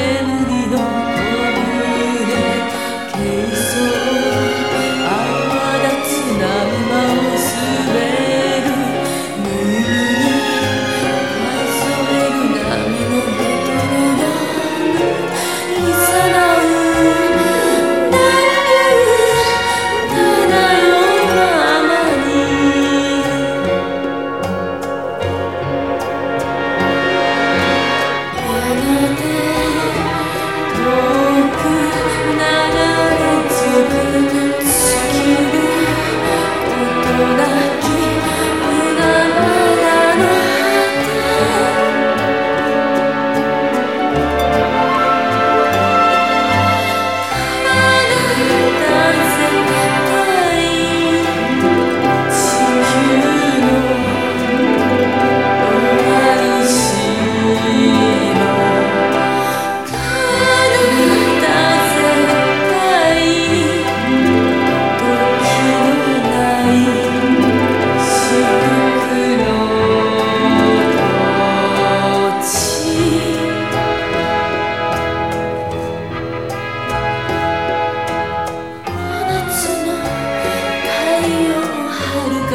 in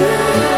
you.